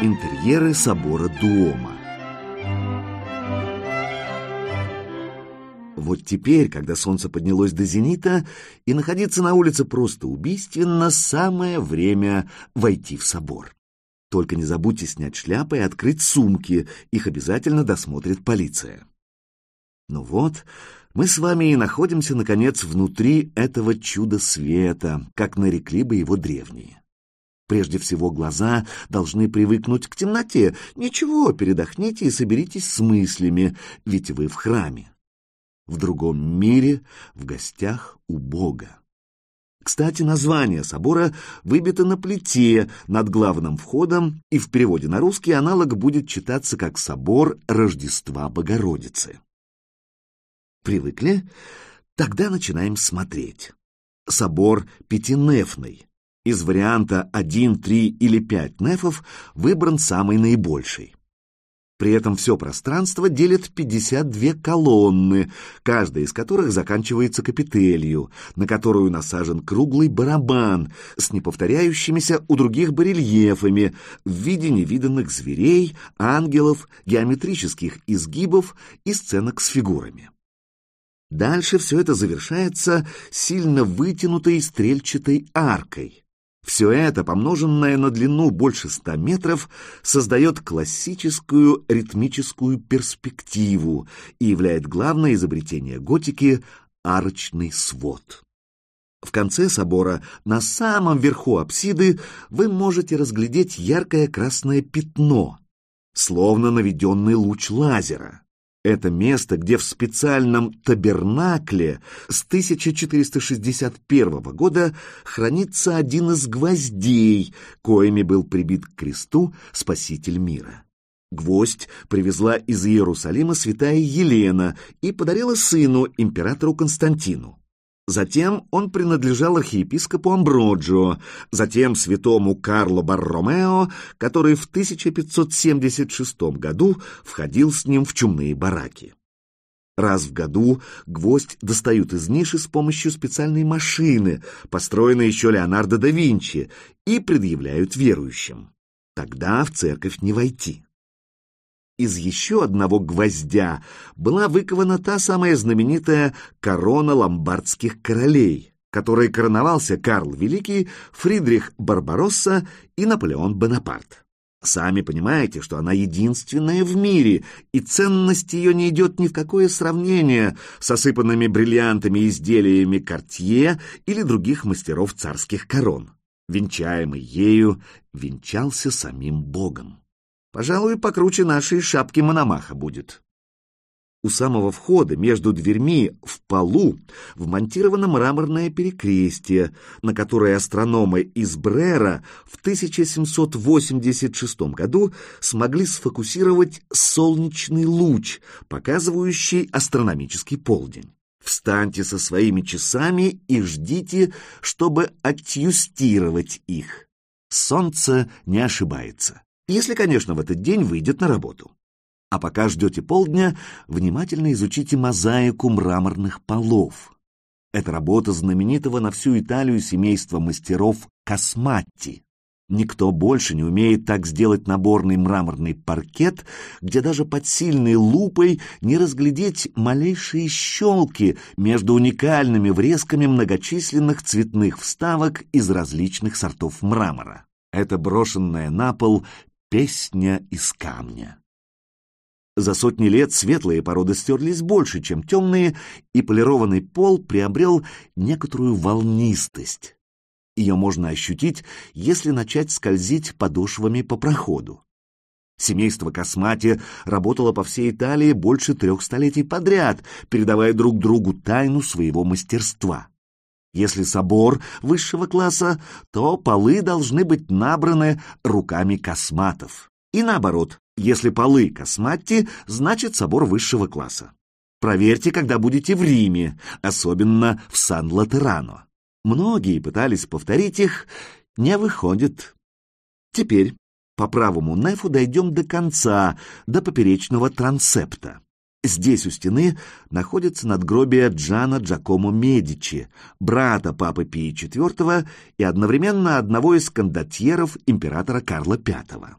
Интерьеры собора Дуома Вот теперь, когда солнце поднялось до зенита, и находиться на улице просто убийственно, самое время войти в собор. Только не забудьте снять шляпы и открыть сумки, их обязательно досмотрит полиция. Ну вот, мы с вами и находимся, наконец, внутри этого чуда света, как нарекли бы его древние. Прежде всего, глаза должны привыкнуть к темноте. Ничего, передохните и соберитесь с мыслями, ведь вы в храме. В другом мире, в гостях у Бога. Кстати, название собора выбито на плите над главным входом, и в переводе на русский аналог будет читаться как «Собор Рождества Богородицы». Привыкли? Тогда начинаем смотреть. Собор пятинефный. Из варианта 1, 3 или 5 нефов выбран самый наибольший. При этом все пространство делит 52 колонны, каждая из которых заканчивается капителью, на которую насажен круглый барабан с неповторяющимися у других барельефами в виде невиданных зверей, ангелов, геометрических изгибов и сценок с фигурами. Дальше все это завершается сильно вытянутой стрельчатой аркой. Все это, помноженное на длину больше ста метров, создает классическую ритмическую перспективу и является главное изобретение готики — арочный свод. В конце собора, на самом верху апсиды, вы можете разглядеть яркое красное пятно, словно наведенный луч лазера. Это место, где в специальном табернакле с 1461 года хранится один из гвоздей, коими был прибит к кресту Спаситель мира. Гвоздь привезла из Иерусалима святая Елена и подарила сыну, императору Константину. Затем он принадлежал архиепископу Амброджио, затем святому Карло Барромео, который в 1576 году входил с ним в чумные бараки. Раз в году гвоздь достают из ниши с помощью специальной машины, построенной еще Леонардо да Винчи, и предъявляют верующим. Тогда в церковь не войти. Из еще одного гвоздя была выкована та самая знаменитая корона ломбардских королей, которой короновался Карл Великий, Фридрих Барбаросса и Наполеон Бонапарт. Сами понимаете, что она единственная в мире, и ценность ее не идет ни в какое сравнение с осыпанными бриллиантами изделиями Кортье или других мастеров царских корон. Венчаемый ею венчался самим Богом. Пожалуй, покруче нашей шапки Мономаха будет. У самого входа между дверьми в полу вмонтировано мраморное перекрестие, на которое астрономы из Брера в 1786 году смогли сфокусировать солнечный луч, показывающий астрономический полдень. Встаньте со своими часами и ждите, чтобы отъюстировать их. Солнце не ошибается если, конечно, в этот день выйдет на работу. А пока ждете полдня, внимательно изучите мозаику мраморных полов. Это работа знаменитого на всю Италию семейства мастеров Косматти. Никто больше не умеет так сделать наборный мраморный паркет, где даже под сильной лупой не разглядеть малейшие щелки между уникальными врезками многочисленных цветных вставок из различных сортов мрамора. Это брошенная на пол Песня из камня. За сотни лет светлые породы стерлись больше, чем темные, и полированный пол приобрел некоторую волнистость. Ее можно ощутить, если начать скользить подошвами по проходу. Семейство Космати работало по всей Италии больше трех столетий подряд, передавая друг другу тайну своего мастерства. Если собор высшего класса, то полы должны быть набраны руками косматов. И наоборот, если полы косматти, значит собор высшего класса. Проверьте, когда будете в Риме, особенно в Сан-Латерано. Многие пытались повторить их, не выходит. Теперь по правому нефу дойдем до конца, до поперечного трансепта. Здесь у стены находится надгробие Джана Джакомо Медичи, брата папы Пии IV и одновременно одного из кондотьеров императора Карла V.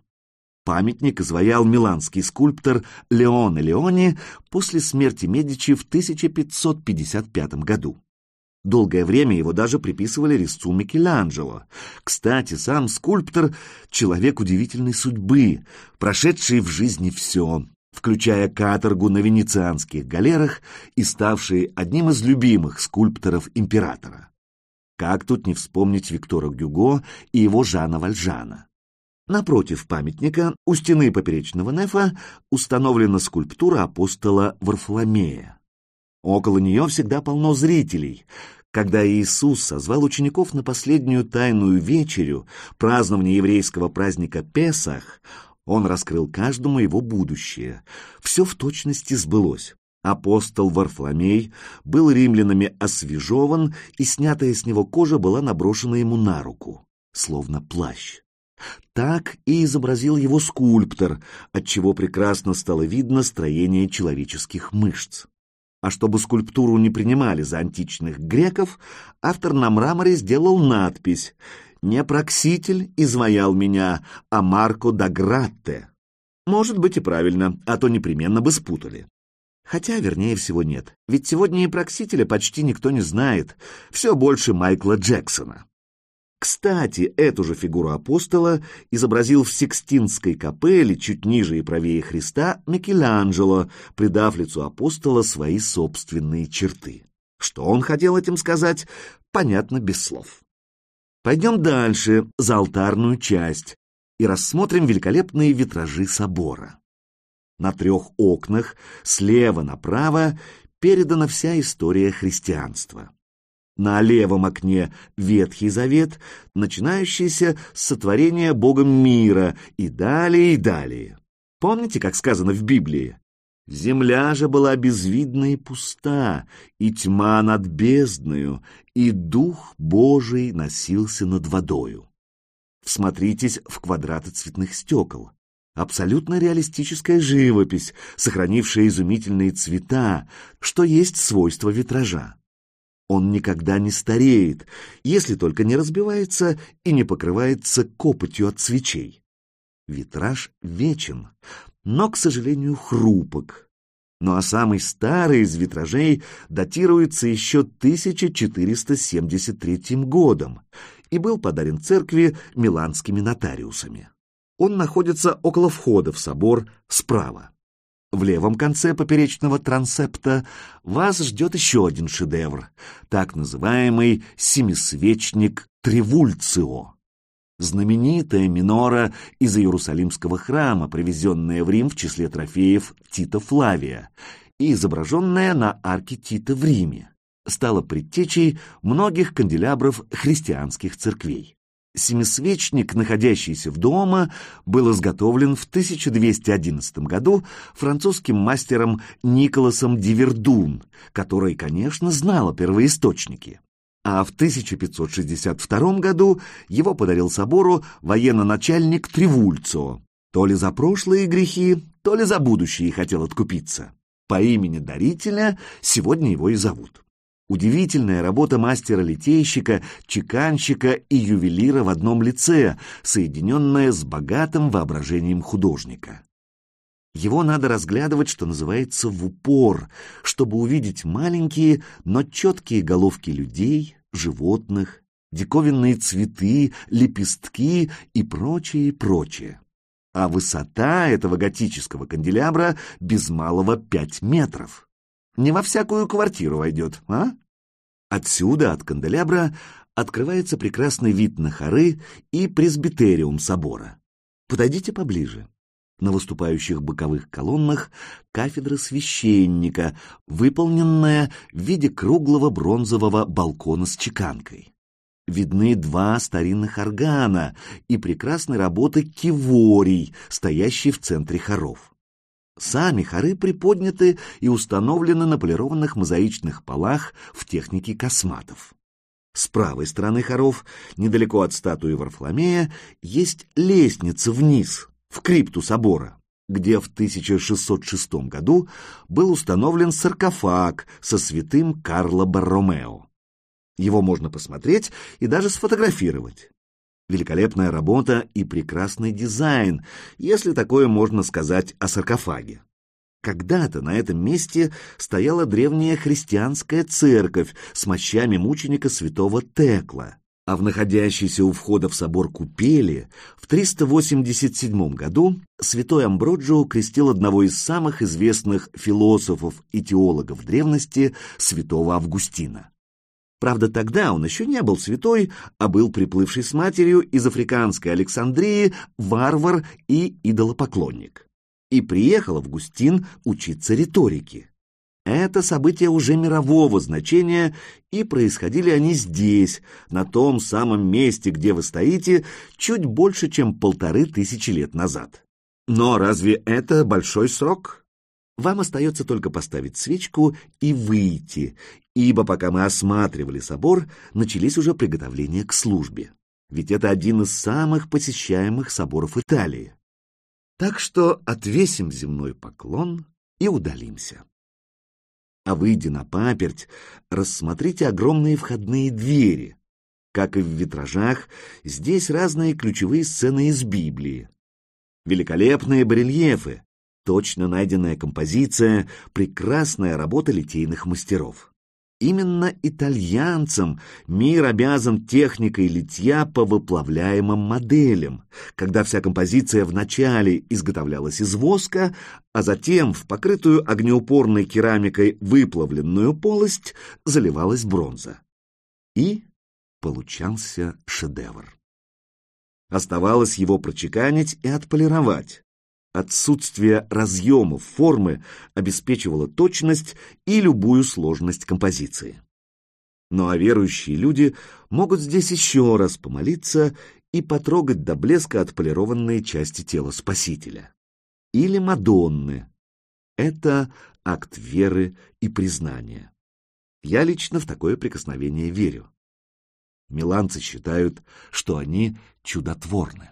Памятник изваял миланский скульптор Леоне Леони после смерти Медичи в 1555 году. Долгое время его даже приписывали резцу Микеланджело. Кстати, сам скульптор — человек удивительной судьбы, прошедший в жизни все, включая каторгу на венецианских галерах и ставший одним из любимых скульпторов императора. Как тут не вспомнить Виктора Гюго и его Жана Вальжана? Напротив памятника, у стены поперечного нефа, установлена скульптура апостола Варфоломея. Около нее всегда полно зрителей. Когда Иисус созвал учеников на последнюю тайную вечерю, празднование еврейского праздника Песах, он раскрыл каждому его будущее. Все в точности сбылось. Апостол Варфоломей был римлянами освежеван, и снятая с него кожа была наброшена ему на руку, словно плащ. Так и изобразил его скульптор, отчего прекрасно стало видно строение человеческих мышц. А чтобы скульптуру не принимали за античных греков, автор на мраморе сделал надпись «Не Прокситель изваял меня, а Марко да Гратте». Может быть и правильно, а то непременно бы спутали. Хотя, вернее всего, нет. Ведь сегодня и Проксителя почти никто не знает. Все больше Майкла Джексона. Кстати, эту же фигуру апостола изобразил в Сикстинской капелле чуть ниже и правее Христа Микеланджело, придав лицу апостола свои собственные черты. Что он хотел этим сказать, понятно без слов. Пойдем дальше, за алтарную часть, и рассмотрим великолепные витражи собора. На трех окнах, слева направо, передана вся история христианства. На левом окне Ветхий Завет, начинающийся с сотворения Богом мира, и далее, и далее. Помните, как сказано в Библии? Земля же была безвидна и пуста, и тьма над бездною, и Дух Божий носился над водою. Всмотритесь в квадраты цветных стекол. Абсолютно реалистическая живопись, сохранившая изумительные цвета, что есть свойство витража. Он никогда не стареет, если только не разбивается и не покрывается копотью от свечей. Витраж вечен, но, к сожалению, хрупок. Ну а самый старый из витражей датируется еще 1473 годом и был подарен церкви миланскими нотариусами. Он находится около входа в собор справа. В левом конце поперечного трансепта вас ждет еще один шедевр, так называемый семисвечник Тревульцио. Знаменитая минора из Иерусалимского храма, привезенная в Рим в числе трофеев Тита Флавия и изображенная на арке Тита в Риме, стала предтечей многих канделябров христианских церквей. Семисвечник, находящийся в дома, был изготовлен в 1211 году французским мастером Николасом Дивердун, который, конечно, знал о первоисточнике. А в 1562 году его подарил собору военно-начальник Тревульцо. То ли за прошлые грехи, то ли за будущие хотел откупиться. По имени дарителя сегодня его и зовут. Удивительная работа мастера-литейщика, чеканщика и ювелира в одном лице, соединенная с богатым воображением художника. Его надо разглядывать, что называется, в упор, чтобы увидеть маленькие, но четкие головки людей, животных, диковинные цветы, лепестки и прочее, прочее. А высота этого готического канделябра без малого пять метров не во всякую квартиру войдет, а? Отсюда, от канделябра, открывается прекрасный вид на хоры и пресбитериум собора. Подойдите поближе. На выступающих боковых колоннах кафедра священника, выполненная в виде круглого бронзового балкона с чеканкой. Видны два старинных органа и прекрасной работы киворий, стоящий в центре хоров. Сами хоры приподняты и установлены на полированных мозаичных полах в технике косматов. С правой стороны хоров, недалеко от статуи Варфоломея, есть лестница вниз, в крипту собора, где в 1606 году был установлен саркофаг со святым Карло Борромео. Его можно посмотреть и даже сфотографировать. Великолепная работа и прекрасный дизайн, если такое можно сказать о саркофаге. Когда-то на этом месте стояла древняя христианская церковь с мощами мученика святого Текла, а в находящейся у входа в собор купели в 387 году святой Амброджио крестил одного из самых известных философов и теологов древности, святого Августина. Правда, тогда он еще не был святой, а был приплывший с матерью из африканской Александрии варвар и идолопоклонник. И приехал Августин учиться риторике. Это события уже мирового значения, и происходили они здесь, на том самом месте, где вы стоите, чуть больше, чем полторы тысячи лет назад. Но разве это большой срок? Вам остается только поставить свечку и выйти, ибо пока мы осматривали собор, начались уже приготовления к службе. Ведь это один из самых посещаемых соборов Италии. Так что отвесим земной поклон и удалимся. А выйдя на паперть, рассмотрите огромные входные двери. Как и в витражах, здесь разные ключевые сцены из Библии. Великолепные барельефы, Точно найденная композиция, прекрасная работа литейных мастеров. Именно итальянцам мир обязан техникой литья по выплавляемым моделям, когда вся композиция вначале изготовлялась из воска, а затем в покрытую огнеупорной керамикой выплавленную полость заливалась бронза. И получался шедевр. Оставалось его прочеканить и отполировать. Отсутствие разъемов формы обеспечивало точность и любую сложность композиции. Ну а верующие люди могут здесь еще раз помолиться и потрогать до блеска отполированные части тела Спасителя. Или Мадонны. Это акт веры и признания. Я лично в такое прикосновение верю. Миланцы считают, что они чудотворны.